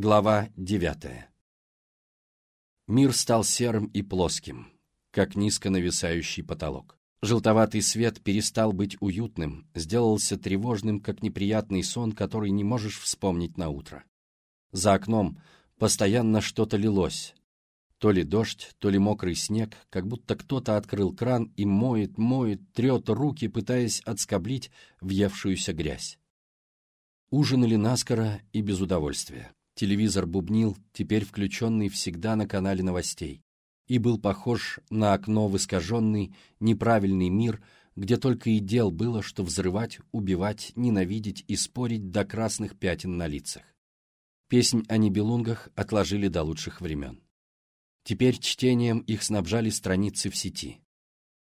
Глава девятая Мир стал серым и плоским, как низко нависающий потолок. Желтоватый свет перестал быть уютным, сделался тревожным, как неприятный сон, который не можешь вспомнить на утро. За окном постоянно что-то лилось. То ли дождь, то ли мокрый снег, как будто кто-то открыл кран и моет, моет, трет руки, пытаясь отскоблить въевшуюся грязь. Ужинали наскоро и без удовольствия. Телевизор бубнил, теперь включенный всегда на канале новостей, и был похож на окно в искаженный, неправильный мир, где только и дел было, что взрывать, убивать, ненавидеть и спорить до красных пятен на лицах. Песнь о Нибелунгах отложили до лучших времен. Теперь чтением их снабжали страницы в сети.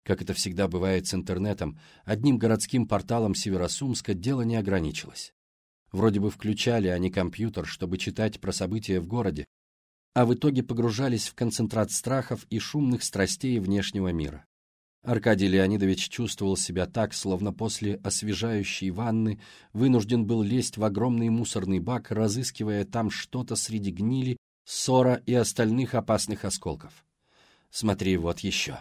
Как это всегда бывает с интернетом, одним городским порталом Северосумска дело не ограничилось. Вроде бы включали они компьютер, чтобы читать про события в городе, а в итоге погружались в концентрат страхов и шумных страстей внешнего мира. Аркадий Леонидович чувствовал себя так, словно после освежающей ванны вынужден был лезть в огромный мусорный бак, разыскивая там что-то среди гнили, ссора и остальных опасных осколков. Смотри, вот еще.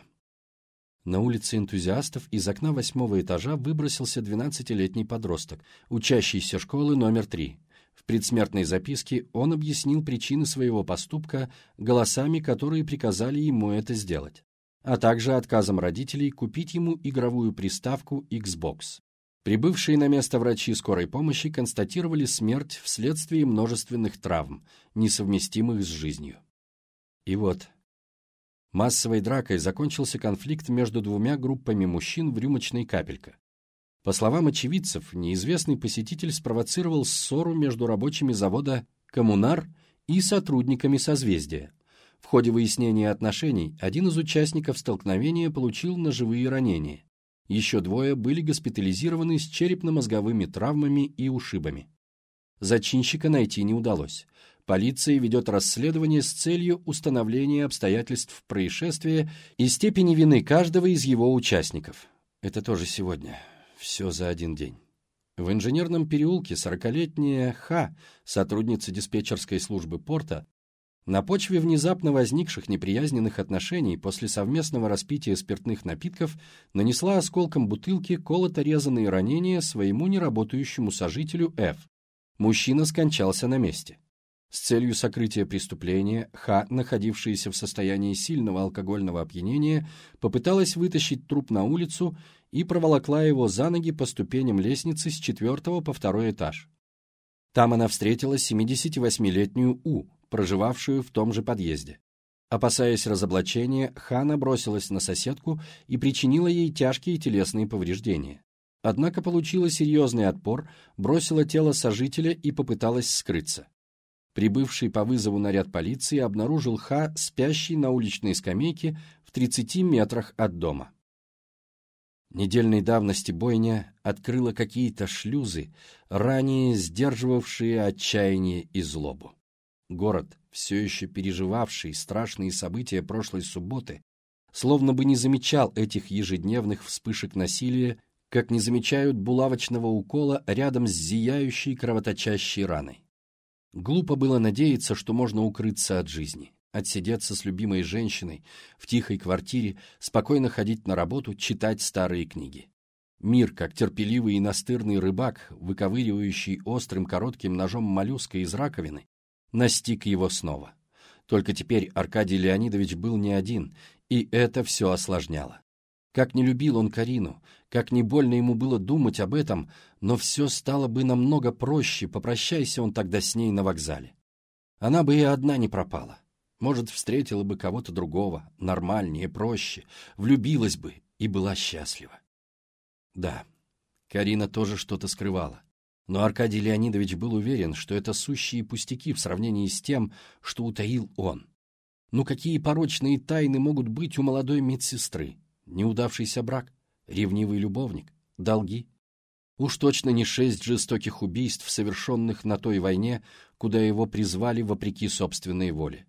На улице энтузиастов из окна восьмого этажа выбросился двенадцатилетний подросток, учащийся школы номер три. В предсмертной записке он объяснил причины своего поступка голосами, которые приказали ему это сделать, а также отказом родителей купить ему игровую приставку Xbox. Прибывшие на место врачи скорой помощи констатировали смерть вследствие множественных травм, несовместимых с жизнью. И вот, Массовой дракой закончился конфликт между двумя группами мужчин в рюмочной капелька. По словам очевидцев, неизвестный посетитель спровоцировал ссору между рабочими завода «Коммунар» и сотрудниками «Созвездия». В ходе выяснения отношений один из участников столкновения получил ножевые ранения. Еще двое были госпитализированы с черепно-мозговыми травмами и ушибами. Зачинщика найти не удалось. Полиция ведет расследование с целью установления обстоятельств происшествия и степени вины каждого из его участников. Это тоже сегодня. Все за один день. В инженерном переулке 40-летняя Ха, сотрудница диспетчерской службы порта, на почве внезапно возникших неприязненных отношений после совместного распития спиртных напитков нанесла осколком бутылки колото-резанные ранения своему неработающему сожителю Ф. Мужчина скончался на месте. С целью сокрытия преступления Ха, находившаяся в состоянии сильного алкогольного опьянения, попыталась вытащить труп на улицу и проволокла его за ноги по ступеням лестницы с четвертого по второй этаж. Там она встретила 78-летнюю У, проживавшую в том же подъезде. Опасаясь разоблачения, Ха набросилась на соседку и причинила ей тяжкие телесные повреждения. Однако получила серьезный отпор, бросила тело сожителя и попыталась скрыться. Прибывший по вызову наряд полиции обнаружил Ха спящий на уличной скамейке в 30 метрах от дома. Недельной давности бойня открыла какие-то шлюзы, ранее сдерживавшие отчаяние и злобу. Город, все еще переживавший страшные события прошлой субботы, словно бы не замечал этих ежедневных вспышек насилия, как не замечают булавочного укола рядом с зияющей кровоточащей раной. Глупо было надеяться, что можно укрыться от жизни, отсидеться с любимой женщиной в тихой квартире, спокойно ходить на работу, читать старые книги. Мир, как терпеливый и настырный рыбак, выковыривающий острым коротким ножом моллюска из раковины, настиг его снова. Только теперь Аркадий Леонидович был не один, и это все осложняло. Как не любил он Карину, как не больно ему было думать об этом, но все стало бы намного проще, попрощайся он тогда с ней на вокзале. Она бы и одна не пропала. Может, встретила бы кого-то другого, нормальнее, проще, влюбилась бы и была счастлива. Да, Карина тоже что-то скрывала. Но Аркадий Леонидович был уверен, что это сущие пустяки в сравнении с тем, что утаил он. Ну какие порочные тайны могут быть у молодой медсестры? Неудавшийся брак? Ревнивый любовник? Долги? Уж точно не шесть жестоких убийств, совершенных на той войне, куда его призвали вопреки собственной воле.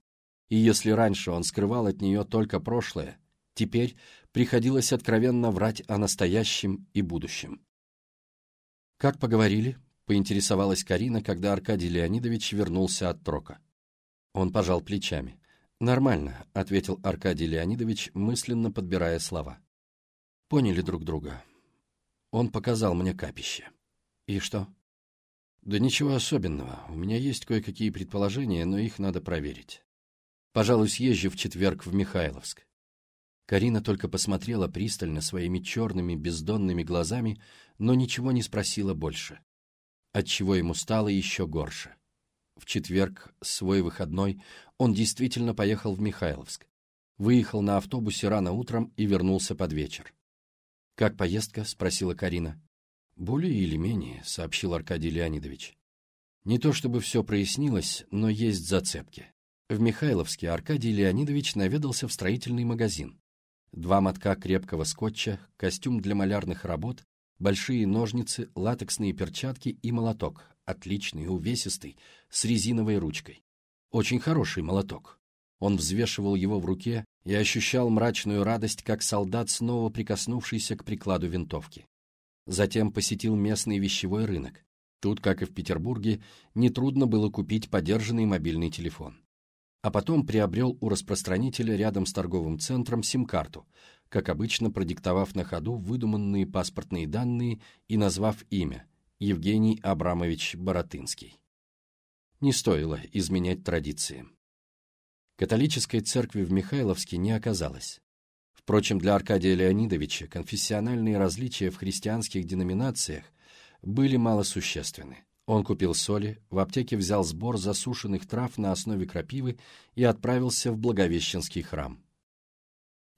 И если раньше он скрывал от нее только прошлое, теперь приходилось откровенно врать о настоящем и будущем. «Как поговорили?» — поинтересовалась Карина, когда Аркадий Леонидович вернулся от трока. Он пожал плечами. «Нормально», — ответил Аркадий Леонидович, мысленно подбирая слова. «Поняли друг друга. Он показал мне капище. И что?» «Да ничего особенного. У меня есть кое-какие предположения, но их надо проверить. Пожалуй, съезжу в четверг в Михайловск. Карина только посмотрела пристально своими черными бездонными глазами, но ничего не спросила больше. Отчего ему стало еще горше. В четверг, свой выходной, он действительно поехал в Михайловск. Выехал на автобусе рано утром и вернулся под вечер. «Как поездка?» — спросила Карина. «Более или менее», — сообщил Аркадий Леонидович. «Не то чтобы все прояснилось, но есть зацепки. В Михайловске Аркадий Леонидович наведался в строительный магазин. Два мотка крепкого скотча, костюм для малярных работ, большие ножницы, латексные перчатки и молоток, отличный, увесистый, с резиновой ручкой. Очень хороший молоток. Он взвешивал его в руке и ощущал мрачную радость, как солдат, снова прикоснувшийся к прикладу винтовки. Затем посетил местный вещевой рынок. Тут, как и в Петербурге, нетрудно было купить подержанный мобильный телефон а потом приобрел у распространителя рядом с торговым центром сим-карту, как обычно продиктовав на ходу выдуманные паспортные данные и назвав имя – Евгений Абрамович Боротынский. Не стоило изменять традиции. Католической церкви в Михайловске не оказалось. Впрочем, для Аркадия Леонидовича конфессиональные различия в христианских деноминациях были малосущественны. Он купил соли, в аптеке взял сбор засушенных трав на основе крапивы и отправился в Благовещенский храм.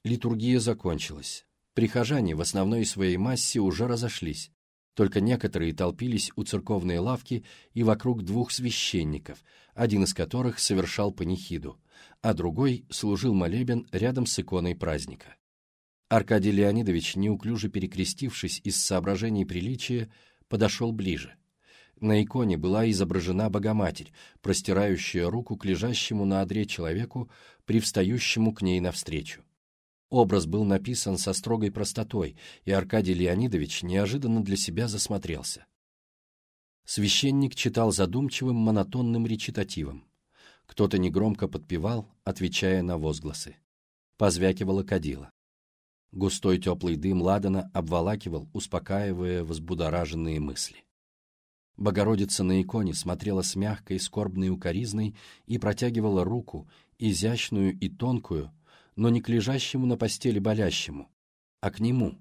Литургия закончилась. Прихожане в основной своей массе уже разошлись, только некоторые толпились у церковной лавки и вокруг двух священников, один из которых совершал панихиду, а другой служил молебен рядом с иконой праздника. Аркадий Леонидович, неуклюже перекрестившись из соображений приличия, подошел ближе. На иконе была изображена Богоматерь, простирающая руку к лежащему на одре человеку, привстающему к ней навстречу. Образ был написан со строгой простотой, и Аркадий Леонидович неожиданно для себя засмотрелся. Священник читал задумчивым монотонным речитативом. Кто-то негромко подпевал, отвечая на возгласы. Позвякивала кадила. Густой теплый дым ладана обволакивал, успокаивая возбудораженные мысли. Богородица на иконе смотрела с мягкой скорбной укоризной и протягивала руку, изящную и тонкую, но не к лежащему на постели болящему, а к нему,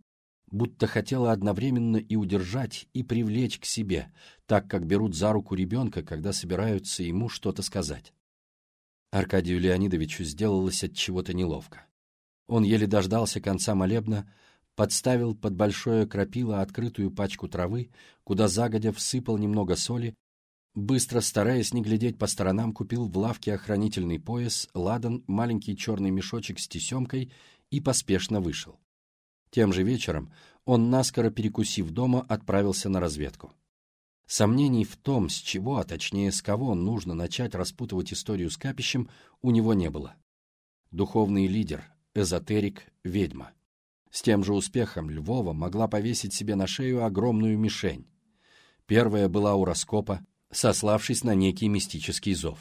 будто хотела одновременно и удержать, и привлечь к себе, так как берут за руку ребенка, когда собираются ему что-то сказать. Аркадию Леонидовичу сделалось от чего-то неловко. Он еле дождался конца молебна, подставил под большое крапило открытую пачку травы, куда загодя всыпал немного соли, быстро, стараясь не глядеть по сторонам, купил в лавке охранительный пояс, ладан, маленький черный мешочек с тесемкой и поспешно вышел. Тем же вечером он, наскоро перекусив дома, отправился на разведку. Сомнений в том, с чего, а точнее с кого нужно начать распутывать историю с капищем, у него не было. Духовный лидер, эзотерик, ведьма. С тем же успехом Львова могла повесить себе на шею огромную мишень. Первая была у раскопа, сославшись на некий мистический зов.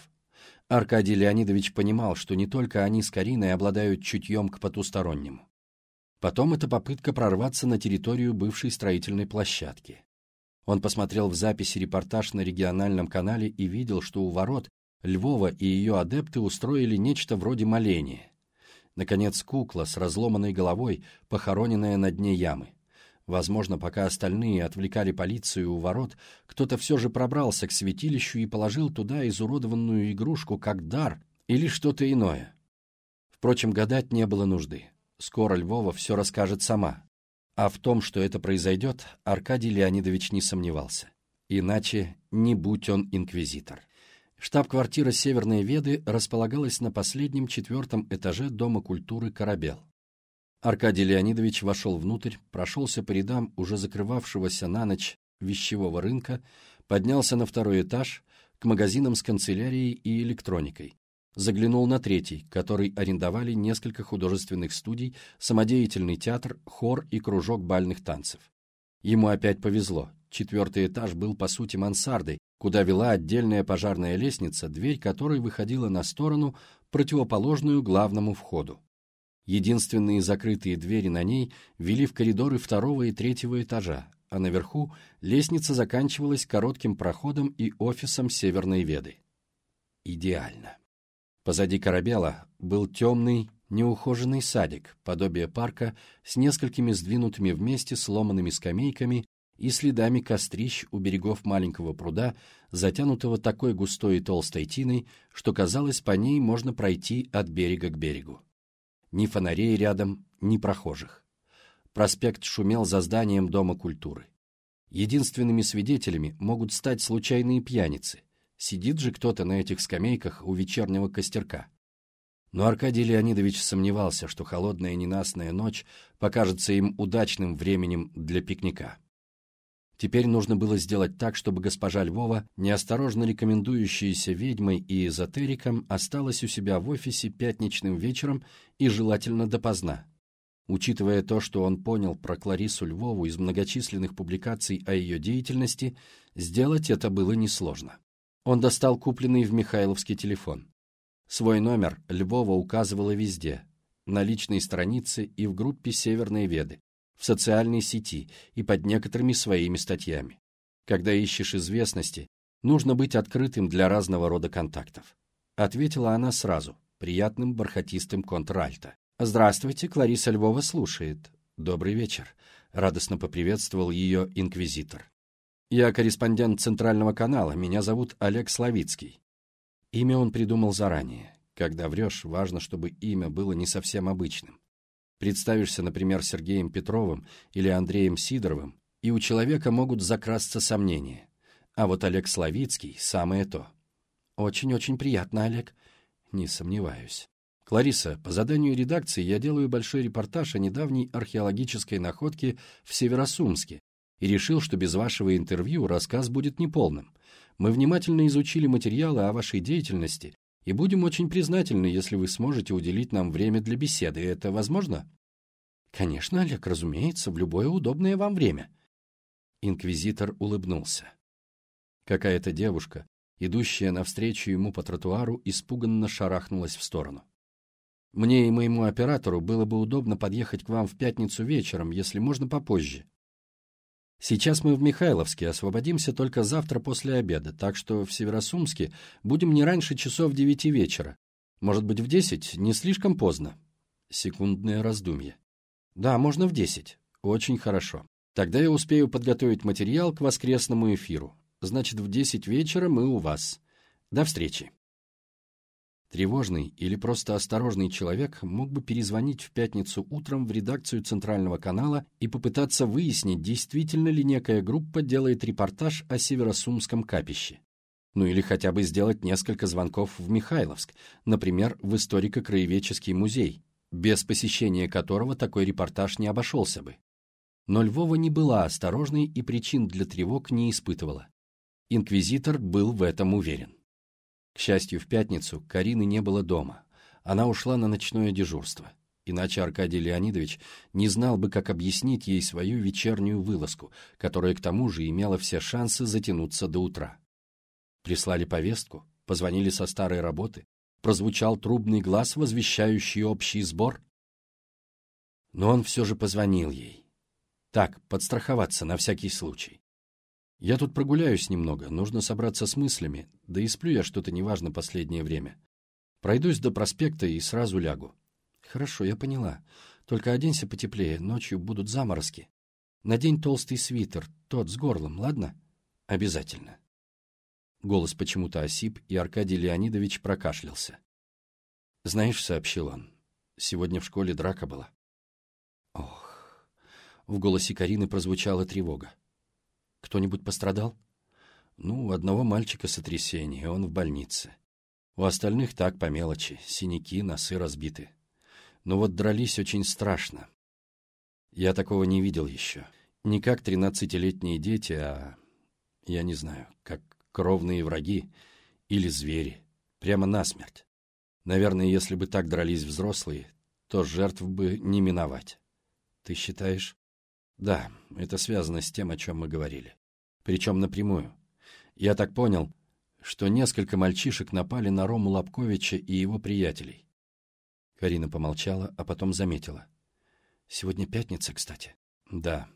Аркадий Леонидович понимал, что не только они с Кариной обладают чутьем к потустороннему. Потом это попытка прорваться на территорию бывшей строительной площадки. Он посмотрел в записи репортаж на региональном канале и видел, что у ворот Львова и ее адепты устроили нечто вроде моления. Наконец, кукла с разломанной головой, похороненная на дне ямы. Возможно, пока остальные отвлекали полицию у ворот, кто-то все же пробрался к святилищу и положил туда изуродованную игрушку как дар или что-то иное. Впрочем, гадать не было нужды. Скоро Львова все расскажет сама. А в том, что это произойдет, Аркадий Леонидович не сомневался. Иначе не будь он инквизитор. Штаб-квартира Северной Веды располагалась на последнем четвертом этаже Дома культуры «Корабел». Аркадий Леонидович вошел внутрь, прошелся по рядам уже закрывавшегося на ночь вещевого рынка, поднялся на второй этаж к магазинам с канцелярией и электроникой, заглянул на третий, который арендовали несколько художественных студий, самодеятельный театр, хор и кружок бальных танцев. Ему опять повезло. Четвертый этаж был, по сути, мансардой, куда вела отдельная пожарная лестница, дверь которой выходила на сторону, противоположную главному входу. Единственные закрытые двери на ней вели в коридоры второго и третьего этажа, а наверху лестница заканчивалась коротким проходом и офисом Северной Веды. Идеально. Позади корабела был темный, неухоженный садик, подобие парка с несколькими сдвинутыми вместе сломанными скамейками и следами кострищ у берегов маленького пруда, затянутого такой густой и толстой тиной, что, казалось, по ней можно пройти от берега к берегу. Ни фонарей рядом, ни прохожих. Проспект шумел за зданием Дома культуры. Единственными свидетелями могут стать случайные пьяницы. Сидит же кто-то на этих скамейках у вечернего костерка. Но Аркадий Леонидович сомневался, что холодная ненастная ночь покажется им удачным временем для пикника. Теперь нужно было сделать так, чтобы госпожа Львова, неосторожно рекомендующаяся ведьмой и эзотериком, осталась у себя в офисе пятничным вечером и желательно допоздна. Учитывая то, что он понял про Кларису Львову из многочисленных публикаций о ее деятельности, сделать это было несложно. Он достал купленный в Михайловске телефон. Свой номер Львова указывала везде, на личной странице и в группе «Северные Веды», в социальной сети и под некоторыми своими статьями. Когда ищешь известности, нужно быть открытым для разного рода контактов. Ответила она сразу, приятным бархатистым контральто. «Здравствуйте, Клариса Львова слушает. Добрый вечер», — радостно поприветствовал ее инквизитор. «Я корреспондент Центрального канала, меня зовут Олег Славицкий». Имя он придумал заранее. Когда врешь, важно, чтобы имя было не совсем обычным. Представишься, например, Сергеем Петровым или Андреем Сидоровым, и у человека могут закрасться сомнения. А вот Олег Славицкий — самое то. Очень-очень приятно, Олег. Не сомневаюсь. Клариса, по заданию редакции я делаю большой репортаж о недавней археологической находке в Северосумске и решил, что без вашего интервью рассказ будет неполным. Мы внимательно изучили материалы о вашей деятельности и будем очень признательны, если вы сможете уделить нам время для беседы. Это возможно? Конечно, Олег, разумеется, в любое удобное вам время. Инквизитор улыбнулся. Какая-то девушка, идущая навстречу ему по тротуару, испуганно шарахнулась в сторону. Мне и моему оператору было бы удобно подъехать к вам в пятницу вечером, если можно попозже. Сейчас мы в Михайловске, освободимся только завтра после обеда, так что в Северосумске будем не раньше часов девяти вечера. Может быть, в десять? Не слишком поздно?» Секундное раздумье. «Да, можно в десять. Очень хорошо. Тогда я успею подготовить материал к воскресному эфиру. Значит, в десять вечера мы у вас. До встречи». Тревожный или просто осторожный человек мог бы перезвонить в пятницу утром в редакцию Центрального канала и попытаться выяснить, действительно ли некая группа делает репортаж о Северосумском капище. Ну или хотя бы сделать несколько звонков в Михайловск, например, в историко-краеведческий музей, без посещения которого такой репортаж не обошелся бы. Но Львова не была осторожной и причин для тревог не испытывала. Инквизитор был в этом уверен. К счастью, в пятницу Карины не было дома. Она ушла на ночное дежурство. Иначе Аркадий Леонидович не знал бы, как объяснить ей свою вечернюю вылазку, которая к тому же имела все шансы затянуться до утра. Прислали повестку, позвонили со старой работы, прозвучал трубный глаз, возвещающий общий сбор. Но он все же позвонил ей. Так, подстраховаться на всякий случай. Я тут прогуляюсь немного, нужно собраться с мыслями, да и сплю я что-то неважно последнее время. Пройдусь до проспекта и сразу лягу. Хорошо, я поняла. Только оденься потеплее, ночью будут заморозки. Надень толстый свитер, тот с горлом, ладно? Обязательно. Голос почему-то осип, и Аркадий Леонидович прокашлялся. «Знаешь», — сообщил он, — «сегодня в школе драка была». Ох, в голосе Карины прозвучала тревога. Кто-нибудь пострадал? Ну, у одного мальчика сотрясение, он в больнице. У остальных так по мелочи, синяки, носы разбиты. Но вот дрались очень страшно. Я такого не видел еще. Не как тринадцатилетние дети, а, я не знаю, как кровные враги или звери. Прямо насмерть. Наверное, если бы так дрались взрослые, то жертв бы не миновать. Ты считаешь? Да, это связано с тем, о чем мы говорили. Причем напрямую. Я так понял, что несколько мальчишек напали на Рому Лобковича и его приятелей. Карина помолчала, а потом заметила. Сегодня пятница, кстати. Да.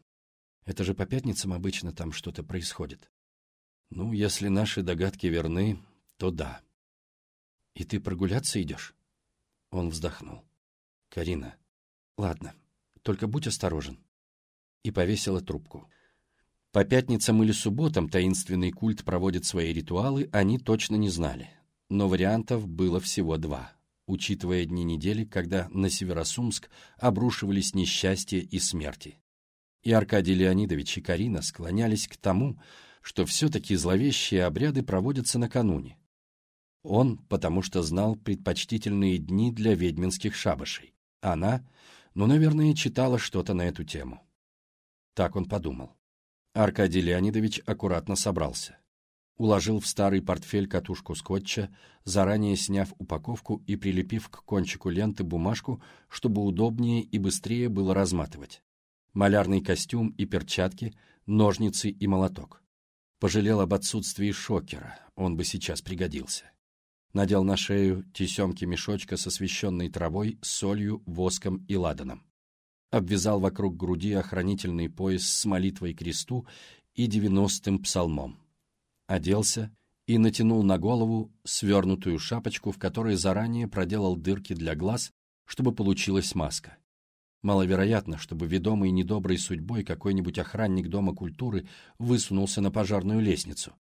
Это же по пятницам обычно там что-то происходит. Ну, если наши догадки верны, то да. И ты прогуляться идешь? Он вздохнул. Карина. Ладно, только будь осторожен. И повесила трубку. По пятницам или субботам таинственный культ проводит свои ритуалы, они точно не знали. Но вариантов было всего два, учитывая дни недели, когда на Северосумск обрушивались несчастья и смерти. И Аркадий Леонидович и Карина склонялись к тому, что все-таки зловещие обряды проводятся накануне. Он, потому что знал предпочтительные дни для ведьминских шабашей. Она, ну, наверное, читала что-то на эту тему. Так он подумал. Аркадий Леонидович аккуратно собрался. Уложил в старый портфель катушку скотча, заранее сняв упаковку и прилепив к кончику ленты бумажку, чтобы удобнее и быстрее было разматывать. Малярный костюм и перчатки, ножницы и молоток. Пожалел об отсутствии шокера, он бы сейчас пригодился. Надел на шею тесемки мешочка с освещенной травой, солью, воском и ладаном обвязал вокруг груди охранительный пояс с молитвой кресту и девяностым псалмом. Оделся и натянул на голову свернутую шапочку, в которой заранее проделал дырки для глаз, чтобы получилась маска. Маловероятно, чтобы ведомый недоброй судьбой какой-нибудь охранник Дома культуры высунулся на пожарную лестницу.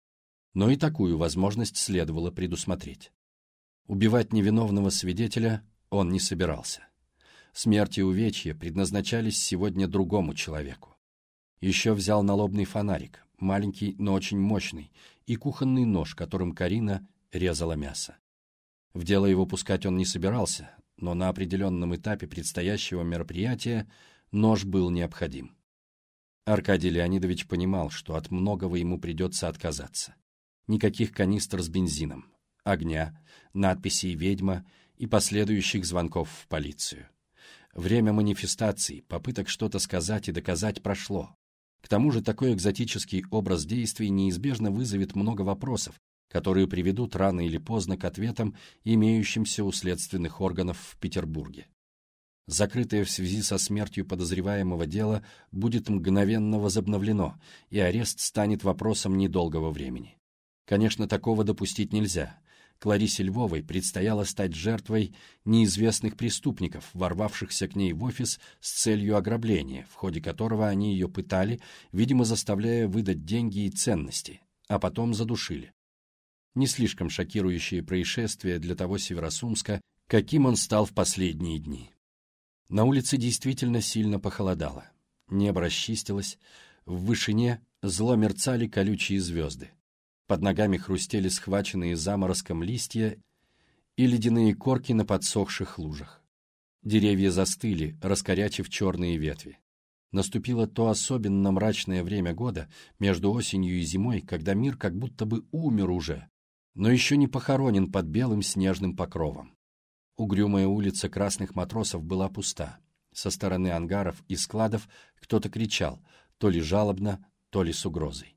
Но и такую возможность следовало предусмотреть. Убивать невиновного свидетеля он не собирался. Смерть и увечья предназначались сегодня другому человеку. Еще взял налобный фонарик, маленький, но очень мощный, и кухонный нож, которым Карина резала мясо. В дело его пускать он не собирался, но на определенном этапе предстоящего мероприятия нож был необходим. Аркадий Леонидович понимал, что от многого ему придется отказаться. Никаких канистр с бензином, огня, надписей «Ведьма» и последующих звонков в полицию. Время манифестаций, попыток что-то сказать и доказать прошло. К тому же такой экзотический образ действий неизбежно вызовет много вопросов, которые приведут рано или поздно к ответам, имеющимся у следственных органов в Петербурге. Закрытое в связи со смертью подозреваемого дело будет мгновенно возобновлено, и арест станет вопросом недолгого времени. Конечно, такого допустить нельзя. Кларисе Львовой предстояло стать жертвой неизвестных преступников, ворвавшихся к ней в офис с целью ограбления, в ходе которого они ее пытали, видимо, заставляя выдать деньги и ценности, а потом задушили. Не слишком шокирующее происшествие для того Северосумска, каким он стал в последние дни. На улице действительно сильно похолодало. Небо расчистилось, в вышине зло мерцали колючие звезды. Под ногами хрустели схваченные заморозком листья и ледяные корки на подсохших лужах. Деревья застыли, раскорячив черные ветви. Наступило то особенно мрачное время года, между осенью и зимой, когда мир как будто бы умер уже, но еще не похоронен под белым снежным покровом. Угрюмая улица красных матросов была пуста. Со стороны ангаров и складов кто-то кричал, то ли жалобно, то ли с угрозой.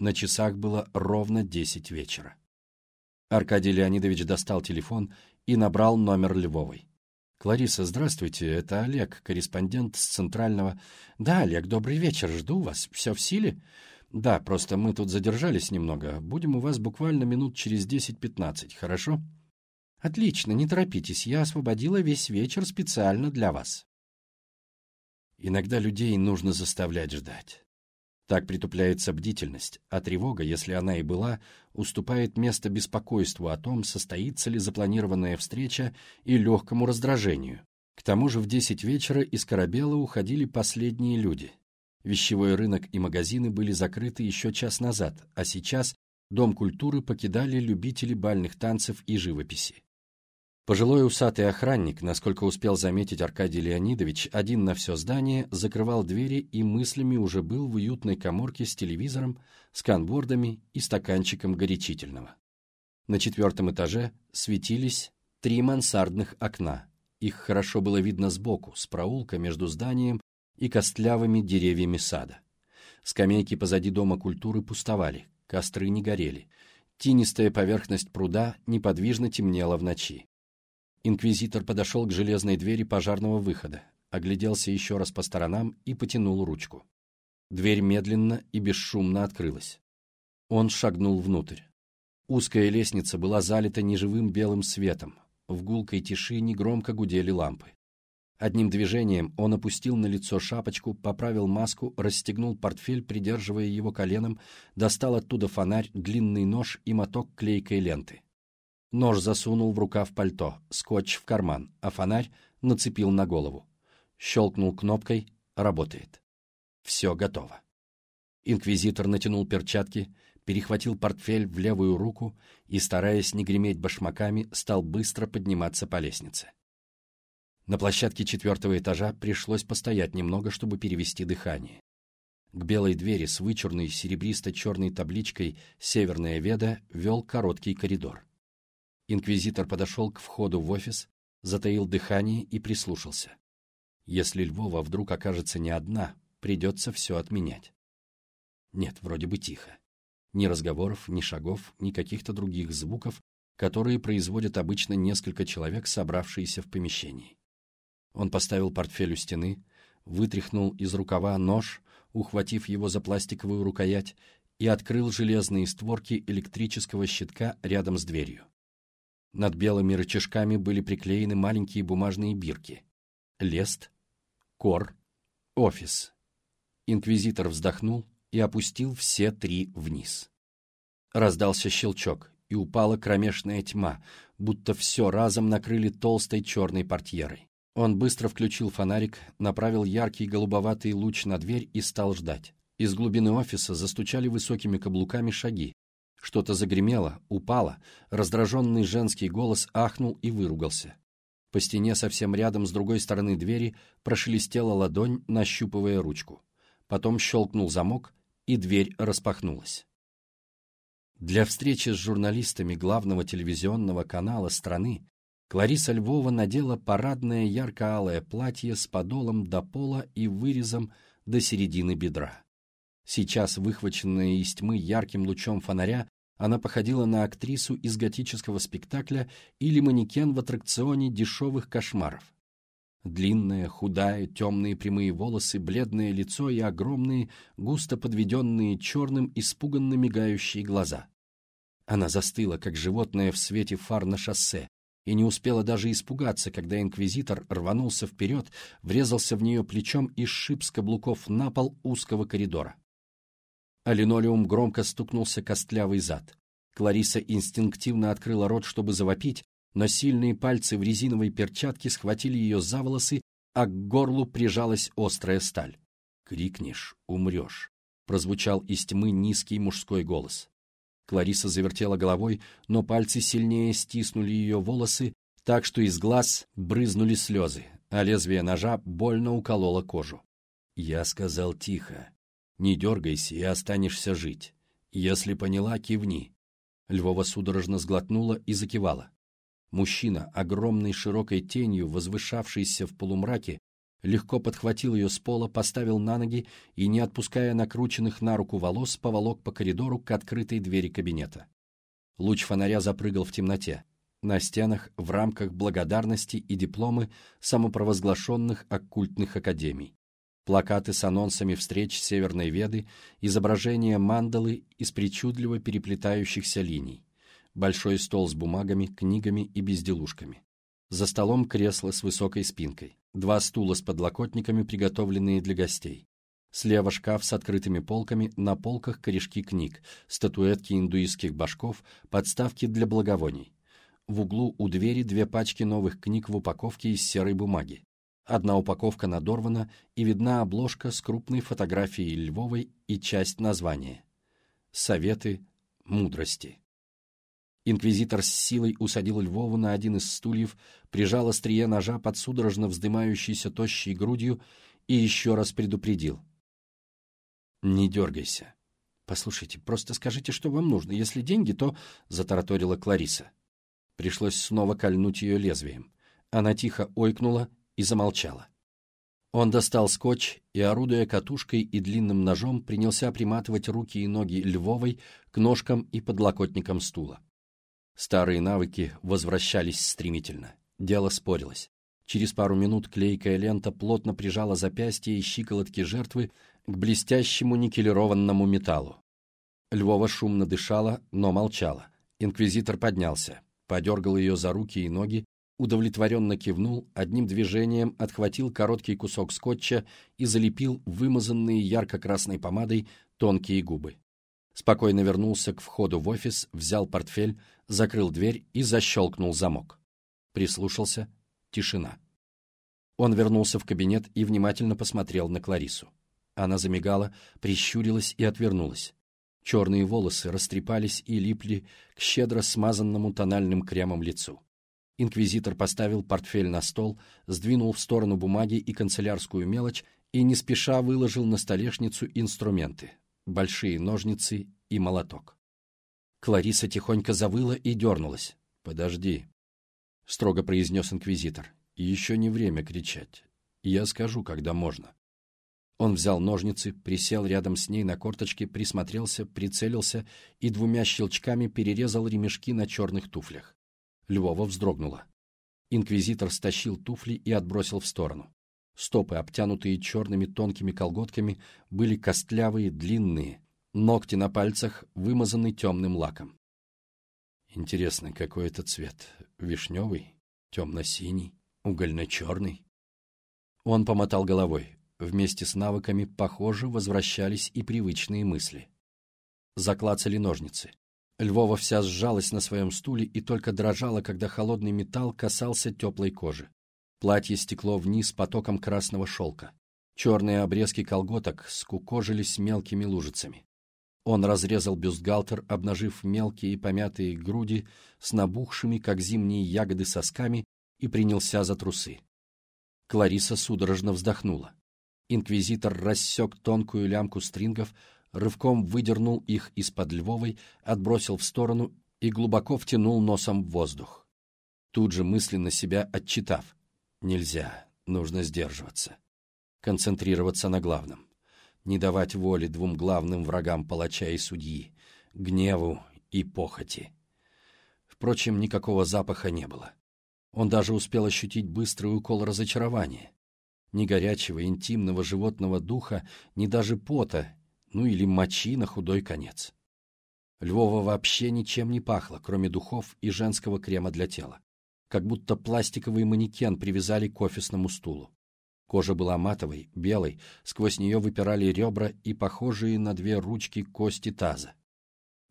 На часах было ровно десять вечера. Аркадий Леонидович достал телефон и набрал номер Львовой. «Клариса, здравствуйте, это Олег, корреспондент с Центрального...» «Да, Олег, добрый вечер, жду вас. Все в силе?» «Да, просто мы тут задержались немного. Будем у вас буквально минут через десять-пятнадцать, хорошо?» «Отлично, не торопитесь, я освободила весь вечер специально для вас». Иногда людей нужно заставлять ждать. Так притупляется бдительность, а тревога, если она и была, уступает место беспокойству о том, состоится ли запланированная встреча и легкому раздражению. К тому же в десять вечера из корабела уходили последние люди. Вещевой рынок и магазины были закрыты еще час назад, а сейчас Дом культуры покидали любители бальных танцев и живописи. Пожилой усатый охранник, насколько успел заметить Аркадий Леонидович, один на все здание, закрывал двери и мыслями уже был в уютной коморке с телевизором, сканбордами и стаканчиком горячительного. На четвертом этаже светились три мансардных окна. Их хорошо было видно сбоку, с проулка между зданием и костлявыми деревьями сада. Скамейки позади Дома культуры пустовали, костры не горели. Тинистая поверхность пруда неподвижно темнела в ночи. Инквизитор подошел к железной двери пожарного выхода, огляделся еще раз по сторонам и потянул ручку. Дверь медленно и бесшумно открылась. Он шагнул внутрь. Узкая лестница была залита неживым белым светом. В гулкой тишине громко гудели лампы. Одним движением он опустил на лицо шапочку, поправил маску, расстегнул портфель, придерживая его коленом, достал оттуда фонарь, длинный нож и моток клейкой ленты. Нож засунул в рукав пальто, скотч в карман, а фонарь нацепил на голову. Щелкнул кнопкой «Работает». Все готово. Инквизитор натянул перчатки, перехватил портфель в левую руку и, стараясь не греметь башмаками, стал быстро подниматься по лестнице. На площадке четвертого этажа пришлось постоять немного, чтобы перевести дыхание. К белой двери с вычурной серебристо-черной табличкой «Северная Веда» вел короткий коридор. Инквизитор подошел к входу в офис, затаил дыхание и прислушался. Если Львова вдруг окажется не одна, придется все отменять. Нет, вроде бы тихо. Ни разговоров, ни шагов, ни каких-то других звуков, которые производят обычно несколько человек, собравшиеся в помещении. Он поставил портфель у стены, вытряхнул из рукава нож, ухватив его за пластиковую рукоять, и открыл железные створки электрического щитка рядом с дверью. Над белыми рычажками были приклеены маленькие бумажные бирки. Лест, кор, офис. Инквизитор вздохнул и опустил все три вниз. Раздался щелчок, и упала кромешная тьма, будто все разом накрыли толстой черной портьерой. Он быстро включил фонарик, направил яркий голубоватый луч на дверь и стал ждать. Из глубины офиса застучали высокими каблуками шаги. Что-то загремело, упало, раздраженный женский голос ахнул и выругался. По стене совсем рядом с другой стороны двери прошелестела ладонь, нащупывая ручку. Потом щелкнул замок, и дверь распахнулась. Для встречи с журналистами главного телевизионного канала страны Клариса Львова надела парадное ярко-алое платье с подолом до пола и вырезом до середины бедра. Сейчас, выхваченная из тьмы ярким лучом фонаря, она походила на актрису из готического спектакля или манекен в аттракционе дешевых кошмаров. Длинные, худая, темные прямые волосы, бледное лицо и огромные, густо подведенные черным, испуганно мигающие глаза. Она застыла, как животное в свете фар на шоссе, и не успела даже испугаться, когда инквизитор рванулся вперед, врезался в нее плечом и сшиб с каблуков на пол узкого коридора. А линолеум громко стукнулся костлявый зад. Клариса инстинктивно открыла рот, чтобы завопить, но сильные пальцы в резиновой перчатке схватили ее за волосы, а к горлу прижалась острая сталь. «Крикнешь — умрешь», — прозвучал из тьмы низкий мужской голос. Клариса завертела головой, но пальцы сильнее стиснули ее волосы, так что из глаз брызнули слезы, а лезвие ножа больно укололо кожу. Я сказал тихо. «Не дергайся и останешься жить. Если поняла, кивни». Львова судорожно сглотнула и закивала. Мужчина, огромной широкой тенью, возвышавшийся в полумраке, легко подхватил ее с пола, поставил на ноги и, не отпуская накрученных на руку волос, поволок по коридору к открытой двери кабинета. Луч фонаря запрыгал в темноте. На стенах в рамках благодарности и дипломы самопровозглашенных оккультных академий. Плакаты с анонсами встреч Северной Веды, изображения мандалы из причудливо переплетающихся линий большой стол с бумагами, книгами и безделушками. За столом кресло с высокой спинкой, два стула с подлокотниками, приготовленные для гостей. Слева шкаф с открытыми полками, на полках корешки книг, статуэтки индуистских башков, подставки для благовоний. В углу у двери две пачки новых книг в упаковке из серой бумаги. Одна упаковка надорвана, и видна обложка с крупной фотографией Львовой и часть названия. Советы мудрости. Инквизитор с силой усадил Львову на один из стульев, прижал острие ножа под судорожно вздымающейся тощей грудью и еще раз предупредил. «Не дергайся. Послушайте, просто скажите, что вам нужно. Если деньги, то...» — затараторила Клариса. Пришлось снова кольнуть ее лезвием. Она тихо ойкнула и замолчала. Он достал скотч и, орудуя катушкой и длинным ножом, принялся приматывать руки и ноги Львовой к ножкам и подлокотникам стула. Старые навыки возвращались стремительно. Дело спорилось. Через пару минут клейкая лента плотно прижала запястье и щиколотки жертвы к блестящему никелированному металлу. Львова шумно дышала, но молчала. Инквизитор поднялся, подергал ее за руки и ноги, удовлетворенно кивнул, одним движением отхватил короткий кусок скотча и залепил вымазанные ярко-красной помадой тонкие губы. Спокойно вернулся к входу в офис, взял портфель, закрыл дверь и защелкнул замок. Прислушался. Тишина. Он вернулся в кабинет и внимательно посмотрел на Кларису. Она замигала, прищурилась и отвернулась. Черные волосы растрепались и липли к щедро смазанному тональным кремом лицу. Инквизитор поставил портфель на стол, сдвинул в сторону бумаги и канцелярскую мелочь и не спеша выложил на столешницу инструменты — большие ножницы и молоток. Клариса тихонько завыла и дернулась. «Подожди», — строго произнес инквизитор. «Еще не время кричать. Я скажу, когда можно». Он взял ножницы, присел рядом с ней на корточке, присмотрелся, прицелился и двумя щелчками перерезал ремешки на черных туфлях. Львова вздрогнула. Инквизитор стащил туфли и отбросил в сторону. Стопы, обтянутые черными тонкими колготками, были костлявые, длинные, ногти на пальцах вымазаны темным лаком. Интересно, какой это цвет? Вишневый? Темно-синий? Угольно-черный? Он помотал головой. Вместе с навыками, похоже, возвращались и привычные мысли. Заклацали ножницы. Львова вся сжалась на своем стуле и только дрожала, когда холодный металл касался теплой кожи. Платье стекло вниз потоком красного шелка. Черные обрезки колготок скукожились мелкими лужицами. Он разрезал бюстгальтер, обнажив мелкие помятые груди с набухшими, как зимние ягоды, сосками, и принялся за трусы. Клариса судорожно вздохнула. Инквизитор рассек тонкую лямку стрингов, рывком выдернул их из-под Львовой, отбросил в сторону и глубоко втянул носом в воздух. Тут же мысленно себя отчитав. Нельзя, нужно сдерживаться. Концентрироваться на главном. Не давать воли двум главным врагам палача и судьи — гневу и похоти. Впрочем, никакого запаха не было. Он даже успел ощутить быстрый укол разочарования ни горячего интимного животного духа, ни даже пота, ну или мочи на худой конец. Львова вообще ничем не пахло, кроме духов и женского крема для тела. Как будто пластиковый манекен привязали к офисному стулу. Кожа была матовой, белой, сквозь нее выпирали ребра и похожие на две ручки кости таза.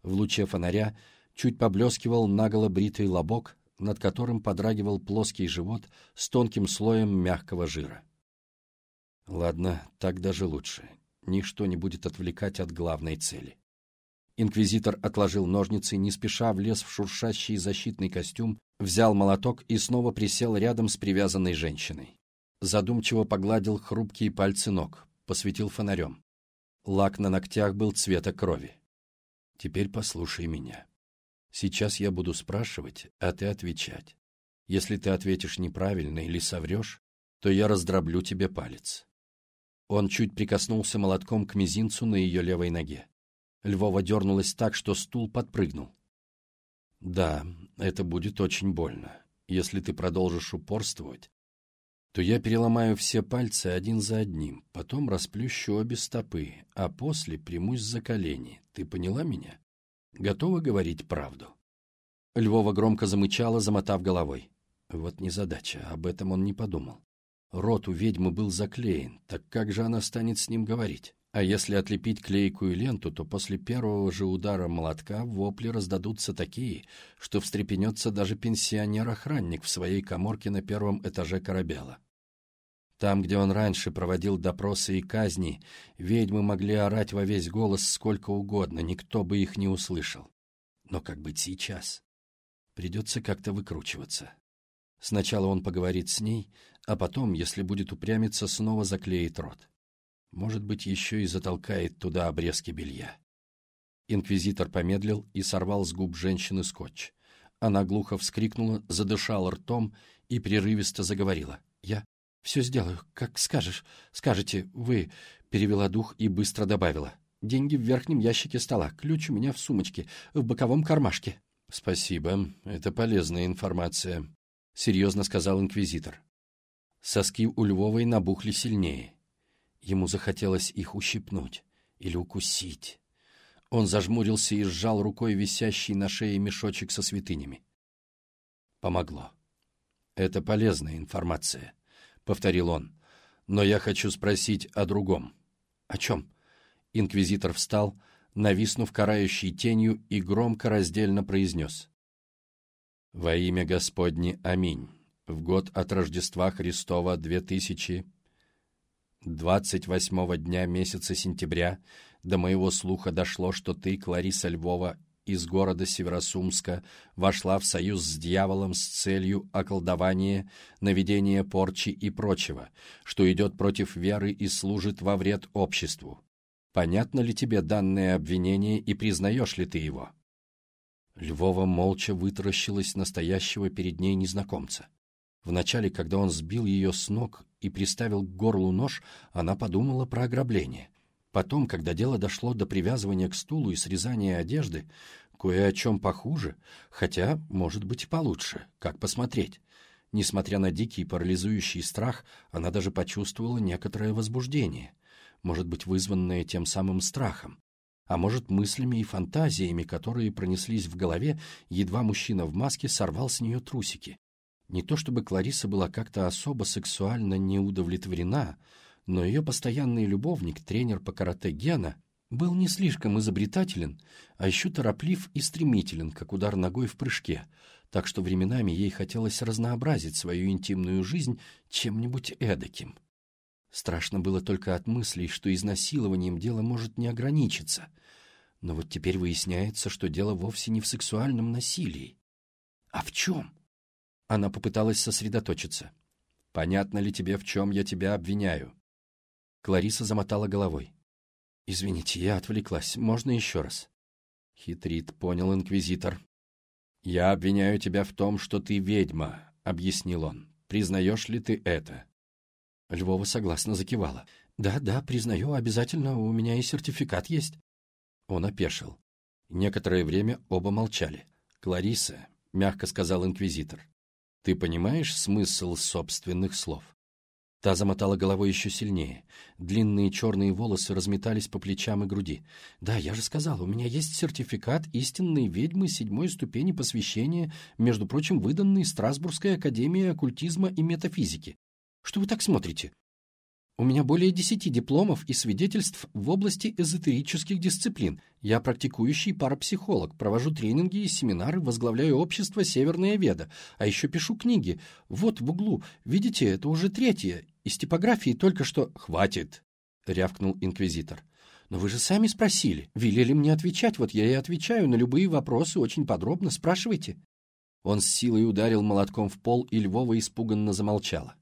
В луче фонаря чуть поблескивал наголо бритый лобок, над которым подрагивал плоский живот с тонким слоем мягкого жира. Ладно, так даже лучше. Ничто не будет отвлекать от главной цели. Инквизитор отложил ножницы, не спеша влез в шуршащий защитный костюм, взял молоток и снова присел рядом с привязанной женщиной. Задумчиво погладил хрупкие пальцы ног, посветил фонарем. Лак на ногтях был цвета крови. Теперь послушай меня. Сейчас я буду спрашивать, а ты отвечать. Если ты ответишь неправильно или соврешь, то я раздроблю тебе палец. Он чуть прикоснулся молотком к мизинцу на ее левой ноге. Львова дернулась так, что стул подпрыгнул. «Да, это будет очень больно. Если ты продолжишь упорствовать, то я переломаю все пальцы один за одним, потом расплющу обе стопы, а после примусь за колени. Ты поняла меня? Готова говорить правду?» Львова громко замычала, замотав головой. Вот незадача, об этом он не подумал. Рот у ведьмы был заклеен, так как же она станет с ним говорить? А если отлепить клейкую ленту, то после первого же удара молотка вопли раздадутся такие, что встрепенется даже пенсионер-охранник в своей коморке на первом этаже корабела. Там, где он раньше проводил допросы и казни, ведьмы могли орать во весь голос сколько угодно, никто бы их не услышал. Но как быть сейчас? Придется как-то выкручиваться. Сначала он поговорит с ней, а потом, если будет упрямиться, снова заклеит рот. Может быть, еще и затолкает туда обрезки белья. Инквизитор помедлил и сорвал с губ женщины скотч. Она глухо вскрикнула, задышала ртом и прерывисто заговорила. «Я «Все сделаю, как скажешь. Скажете, вы...» — перевела дух и быстро добавила. «Деньги в верхнем ящике стола, ключ у меня в сумочке, в боковом кармашке». «Спасибо, это полезная информация», — серьезно сказал инквизитор. Соски у Львовой набухли сильнее. Ему захотелось их ущипнуть или укусить. Он зажмурился и сжал рукой висящий на шее мешочек со святынями. Помогло. «Это полезная информация», — повторил он. «Но я хочу спросить о другом». «О чем?» Инквизитор встал, нависнув карающей тенью, и громко раздельно произнес. «Во имя Господне, аминь. В год от Рождества Христова 2000 28 дня месяца сентября до моего слуха дошло, что ты, Клариса Львова, из города Северосумска, вошла в союз с дьяволом с целью околдования, наведения порчи и прочего, что идет против веры и служит во вред обществу. Понятно ли тебе данное обвинение и признаешь ли ты его?» Львова молча вытаращилась настоящего перед ней незнакомца. Вначале, когда он сбил ее с ног и приставил к горлу нож, она подумала про ограбление. Потом, когда дело дошло до привязывания к стулу и срезания одежды, кое о чем похуже, хотя, может быть, и получше, как посмотреть. Несмотря на дикий парализующий страх, она даже почувствовала некоторое возбуждение, может быть, вызванное тем самым страхом, а может, мыслями и фантазиями, которые пронеслись в голове, едва мужчина в маске сорвал с нее трусики. Не то чтобы Клариса была как-то особо сексуально неудовлетворена, но ее постоянный любовник, тренер по карате Гена, был не слишком изобретателен, а еще тороплив и стремителен, как удар ногой в прыжке, так что временами ей хотелось разнообразить свою интимную жизнь чем-нибудь эдаким. Страшно было только от мыслей, что изнасилованием дело может не ограничиться. Но вот теперь выясняется, что дело вовсе не в сексуальном насилии. А в чем? Она попыталась сосредоточиться. «Понятно ли тебе, в чем я тебя обвиняю?» Клариса замотала головой. «Извините, я отвлеклась. Можно еще раз?» Хитрит, понял инквизитор. «Я обвиняю тебя в том, что ты ведьма», — объяснил он. «Признаешь ли ты это?» Львова согласно закивала. «Да, да, признаю, обязательно, у меня и сертификат есть». Он опешил. Некоторое время оба молчали. «Клариса», — мягко сказал инквизитор, ты понимаешь смысл собственных слов?» Та замотала головой еще сильнее. Длинные черные волосы разметались по плечам и груди. «Да, я же сказал, у меня есть сертификат истинной ведьмы седьмой ступени посвящения, между прочим, выданный Страсбургской академией оккультизма и метафизики. Что вы так смотрите? У меня более десяти дипломов и свидетельств в области эзотерических дисциплин. Я практикующий парапсихолог, провожу тренинги и семинары, возглавляю общество «Северная Веда», а еще пишу книги. Вот в углу. Видите, это уже третье. Из типографии только что... «Хватит!» — рявкнул инквизитор. «Но вы же сами спросили. Велели мне отвечать, вот я и отвечаю на любые вопросы очень подробно. Спрашивайте». Он с силой ударил молотком в пол, и Львова испуганно замолчала.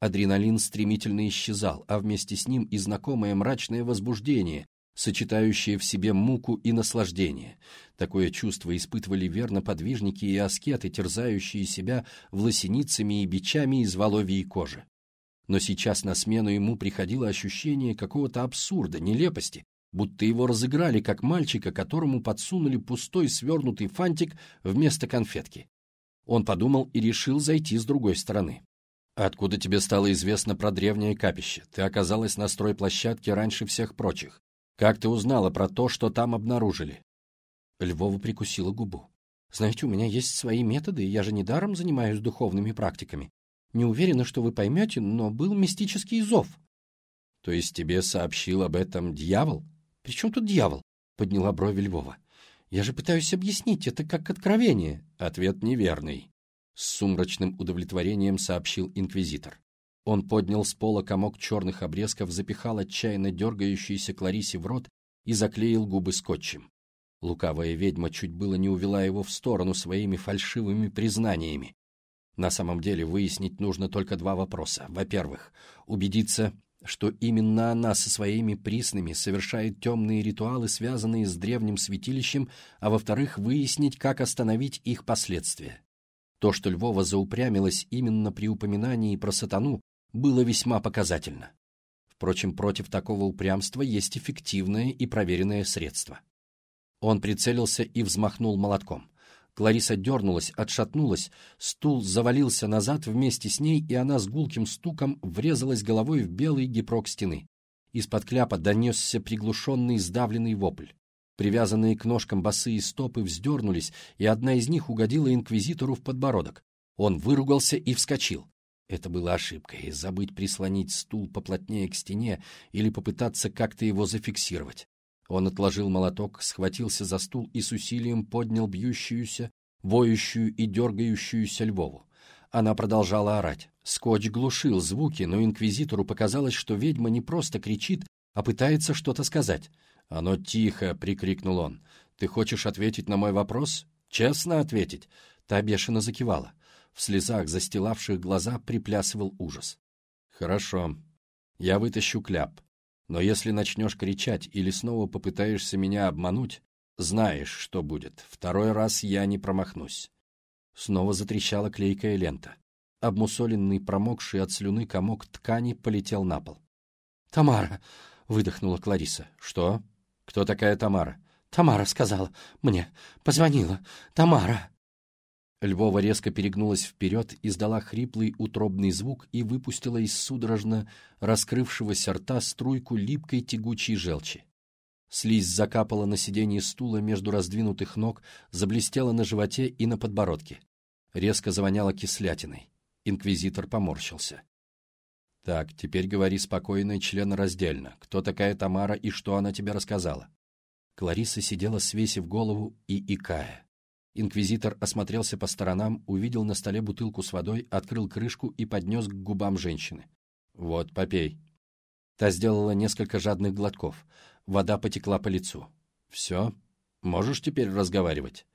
Адреналин стремительно исчезал, а вместе с ним и знакомое мрачное возбуждение, сочетающее в себе муку и наслаждение. Такое чувство испытывали верно подвижники и аскеты, терзающие себя власеницами и бичами из воловьей кожи. Но сейчас на смену ему приходило ощущение какого-то абсурда, нелепости, будто его разыграли как мальчика, которому подсунули пустой свернутый фантик вместо конфетки. Он подумал и решил зайти с другой стороны. «Откуда тебе стало известно про древнее капище? Ты оказалась на стройплощадке раньше всех прочих. Как ты узнала про то, что там обнаружили?» Львова прикусила губу. «Знаете, у меня есть свои методы, и я же недаром занимаюсь духовными практиками. Не уверена, что вы поймете, но был мистический зов». «То есть тебе сообщил об этом дьявол?» «При чем тут дьявол?» — подняла брови Львова. «Я же пытаюсь объяснить, это как откровение». Ответ неверный. С сумрачным удовлетворением сообщил инквизитор. Он поднял с пола комок черных обрезков, запихал отчаянно дергающийся Кларисе в рот и заклеил губы скотчем. Лукавая ведьма чуть было не увела его в сторону своими фальшивыми признаниями. На самом деле выяснить нужно только два вопроса. Во-первых, убедиться, что именно она со своими присными совершает темные ритуалы, связанные с древним святилищем, а во-вторых, выяснить, как остановить их последствия. То, что Львова заупрямилась именно при упоминании про сатану, было весьма показательно. Впрочем, против такого упрямства есть эффективное и проверенное средство. Он прицелился и взмахнул молотком. Клариса дернулась, отшатнулась, стул завалился назад вместе с ней, и она с гулким стуком врезалась головой в белый гипрок стены. Из-под кляпа донесся приглушенный сдавленный вопль. Привязанные к ножкам босые стопы вздернулись, и одна из них угодила инквизитору в подбородок. Он выругался и вскочил. Это было ошибкой — забыть прислонить стул поплотнее к стене или попытаться как-то его зафиксировать. Он отложил молоток, схватился за стул и с усилием поднял бьющуюся, воющую и дергающуюся Львову. Она продолжала орать. Скотч глушил звуки, но инквизитору показалось, что ведьма не просто кричит, а пытается что-то сказать. «Оно тихо!» — прикрикнул он. «Ты хочешь ответить на мой вопрос? Честно ответить?» Та бешено закивала. В слезах, застилавших глаза, приплясывал ужас. «Хорошо. Я вытащу кляп. Но если начнешь кричать или снова попытаешься меня обмануть, знаешь, что будет. Второй раз я не промахнусь». Снова затрещала клейкая лента. Обмусоленный, промокший от слюны комок ткани полетел на пол. «Тамара!» — выдохнула Клариса. «Что? Кто такая Тамара?» «Тамара сказала мне. Позвонила. Тамара!» Львова резко перегнулась вперед, издала хриплый утробный звук и выпустила из судорожно раскрывшегося рта струйку липкой тягучей желчи. Слизь закапала на сиденье стула между раздвинутых ног, заблестела на животе и на подбородке. Резко завоняла кислятиной. Инквизитор поморщился. «Так, теперь говори спокойно и членораздельно. Кто такая Тамара и что она тебе рассказала?» Клариса сидела, свесив голову и икая. Инквизитор осмотрелся по сторонам, увидел на столе бутылку с водой, открыл крышку и поднес к губам женщины. «Вот, попей». Та сделала несколько жадных глотков. Вода потекла по лицу. «Все? Можешь теперь разговаривать?»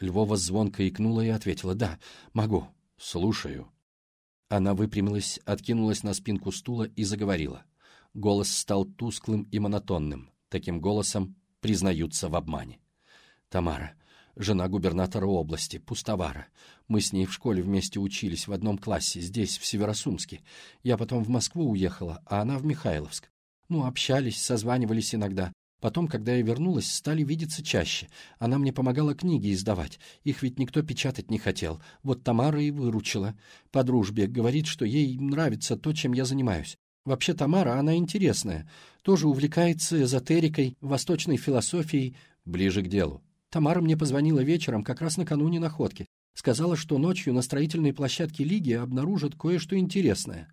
Львова звонко икнула и ответила. «Да, могу. Слушаю». Она выпрямилась, откинулась на спинку стула и заговорила. Голос стал тусклым и монотонным. Таким голосом признаются в обмане. «Тамара, жена губернатора области, Пустовара. Мы с ней в школе вместе учились в одном классе, здесь, в Северосумске. Я потом в Москву уехала, а она в Михайловск. Ну, общались, созванивались иногда. Потом, когда я вернулась, стали видеться чаще. Она мне помогала книги издавать. Их ведь никто печатать не хотел. Вот Тамара и выручила. По дружбе. Говорит, что ей нравится то, чем я занимаюсь. Вообще Тамара, она интересная. Тоже увлекается эзотерикой, восточной философией. Ближе к делу. Тамара мне позвонила вечером, как раз накануне находки. Сказала, что ночью на строительной площадке Лиги обнаружат кое-что интересное.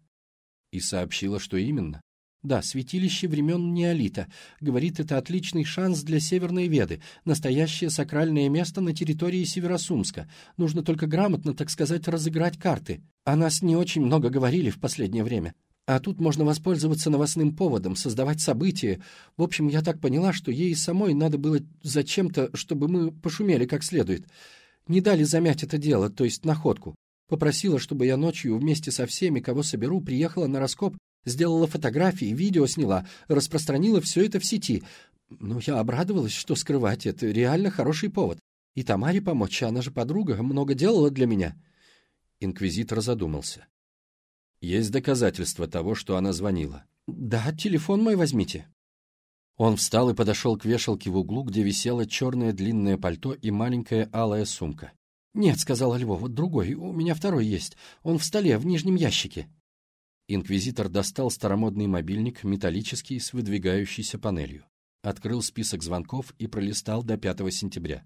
И сообщила, что именно. Да, святилище времен неолита. Говорит, это отличный шанс для Северной Веды, настоящее сакральное место на территории Северосумска. Нужно только грамотно, так сказать, разыграть карты. О нас не очень много говорили в последнее время. А тут можно воспользоваться новостным поводом, создавать события. В общем, я так поняла, что ей самой надо было зачем-то, чтобы мы пошумели как следует. Не дали замять это дело, то есть находку. Попросила, чтобы я ночью вместе со всеми, кого соберу, приехала на раскоп, сделала фотографии, видео сняла, распространила все это в сети. Ну, я обрадовалась, что скрывать это реально хороший повод. И Тамаре помочь, она же подруга, много делала для меня. Инквизитор задумался. Есть доказательства того, что она звонила. Да, телефон мой возьмите. Он встал и подошел к вешалке в углу, где висело черное длинное пальто и маленькая алая сумка. «Нет», — сказала Львова, — «другой, у меня второй есть. Он в столе, в нижнем ящике». Инквизитор достал старомодный мобильник, металлический, с выдвигающейся панелью. Открыл список звонков и пролистал до 5 сентября.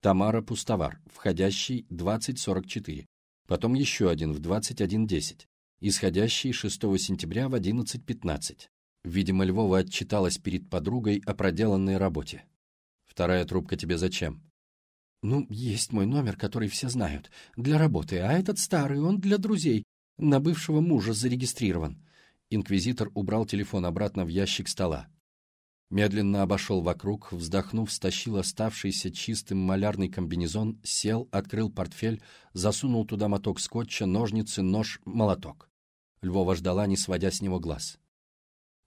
Тамара Пустовар, входящий 2044. Потом еще один в 2110 исходящий 6 сентября в 11.15. Видимо, Львова отчиталась перед подругой о проделанной работе. «Вторая трубка тебе зачем?» «Ну, есть мой номер, который все знают. Для работы. А этот старый, он для друзей. На бывшего мужа зарегистрирован». Инквизитор убрал телефон обратно в ящик стола. Медленно обошел вокруг, вздохнув, стащил оставшийся чистым малярный комбинезон, сел, открыл портфель, засунул туда моток скотча, ножницы, нож, молоток. Львова ждала, не сводя с него глаз.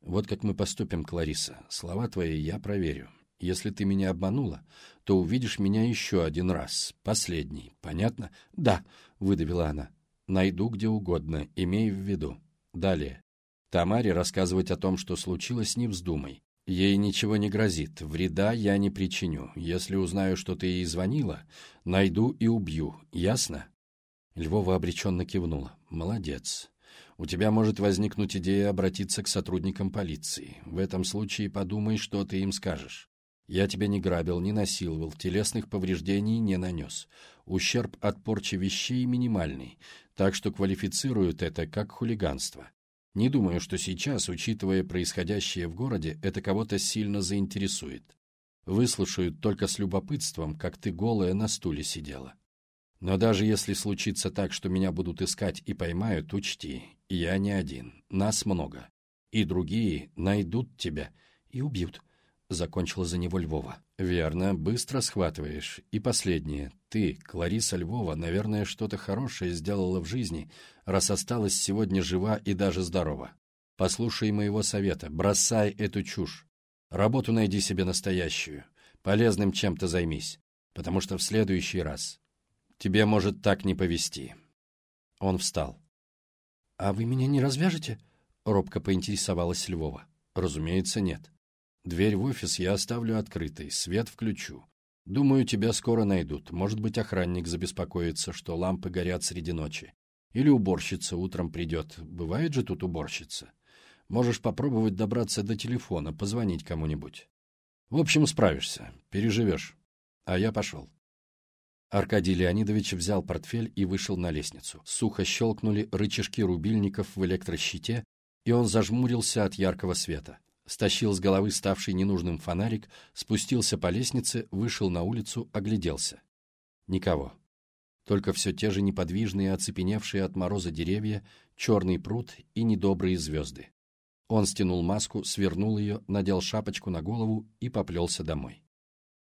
«Вот как мы поступим, Клариса. Слова твои я проверю. Если ты меня обманула, то увидишь меня еще один раз. Последний. Понятно?» «Да», — выдавила она. «Найду где угодно. Имей в виду. Далее. Тамаре рассказывать о том, что случилось, не вздумай. Ей ничего не грозит, вреда я не причиню. Если узнаю, что ты ей звонила, найду и убью. Ясно?» Львова обреченно кивнула. «Молодец. У тебя может возникнуть идея обратиться к сотрудникам полиции. В этом случае подумай, что ты им скажешь. Я тебя не грабил, не насиловал, телесных повреждений не нанес. Ущерб от порчи вещей минимальный, так что квалифицируют это как хулиганство. Не думаю, что сейчас, учитывая происходящее в городе, это кого-то сильно заинтересует. Выслушают только с любопытством, как ты голая на стуле сидела. Но даже если случится так, что меня будут искать и поймают, учти, я не один, нас много. И другие найдут тебя и убьют. — закончила за него Львова. «Верно, быстро схватываешь. И последнее. Ты, Клариса Львова, наверное, что-то хорошее сделала в жизни, раз осталась сегодня жива и даже здорова. Послушай моего совета, бросай эту чушь. Работу найди себе настоящую. Полезным чем-то займись, потому что в следующий раз тебе может так не повезти». Он встал. «А вы меня не развяжете?» — робко поинтересовалась Львова. «Разумеется, нет. Дверь в офис я оставлю открытой, свет включу. Думаю, тебя скоро найдут. Может быть, охранник забеспокоится, что лампы горят среди ночи. Или уборщица утром придет. Бывает же тут уборщица. Можешь попробовать добраться до телефона, позвонить кому-нибудь. В общем, справишься, переживешь. А я пошел. Аркадий Леонидович взял портфель и вышел на лестницу. Сухо щелкнули рычажки рубильников в электрощите, и он зажмурился от яркого света стащил с головы ставший ненужным фонарик, спустился по лестнице, вышел на улицу, огляделся. Никого. Только все те же неподвижные, оцепеневшие от мороза деревья, черный пруд и недобрые звезды. Он стянул маску, свернул ее, надел шапочку на голову и поплелся домой.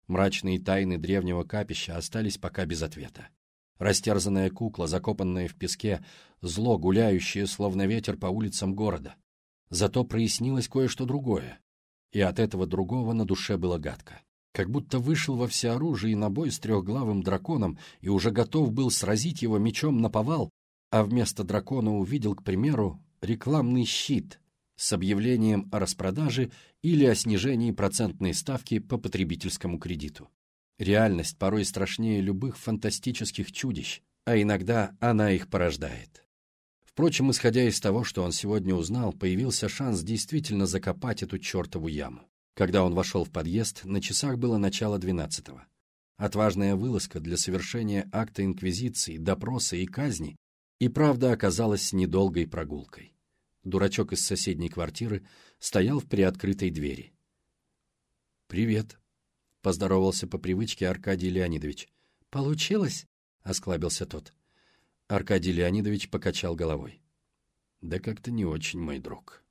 Мрачные тайны древнего капища остались пока без ответа. Растерзанная кукла, закопанная в песке, зло, гуляющее, словно ветер по улицам города. Зато прояснилось кое-что другое, и от этого другого на душе было гадко. Как будто вышел во всеоружии на бой с трехглавым драконом и уже готов был сразить его мечом на повал, а вместо дракона увидел, к примеру, рекламный щит с объявлением о распродаже или о снижении процентной ставки по потребительскому кредиту. Реальность порой страшнее любых фантастических чудищ, а иногда она их порождает. Впрочем, исходя из того, что он сегодня узнал, появился шанс действительно закопать эту чертову яму. Когда он вошел в подъезд, на часах было начало двенадцатого. Отважная вылазка для совершения акта инквизиции, допроса и казни и правда оказалась недолгой прогулкой. Дурачок из соседней квартиры стоял в приоткрытой двери. «Привет», — поздоровался по привычке Аркадий Леонидович. «Получилось?» — осклабился тот. Аркадий Леонидович покачал головой. «Да как-то не очень, мой друг».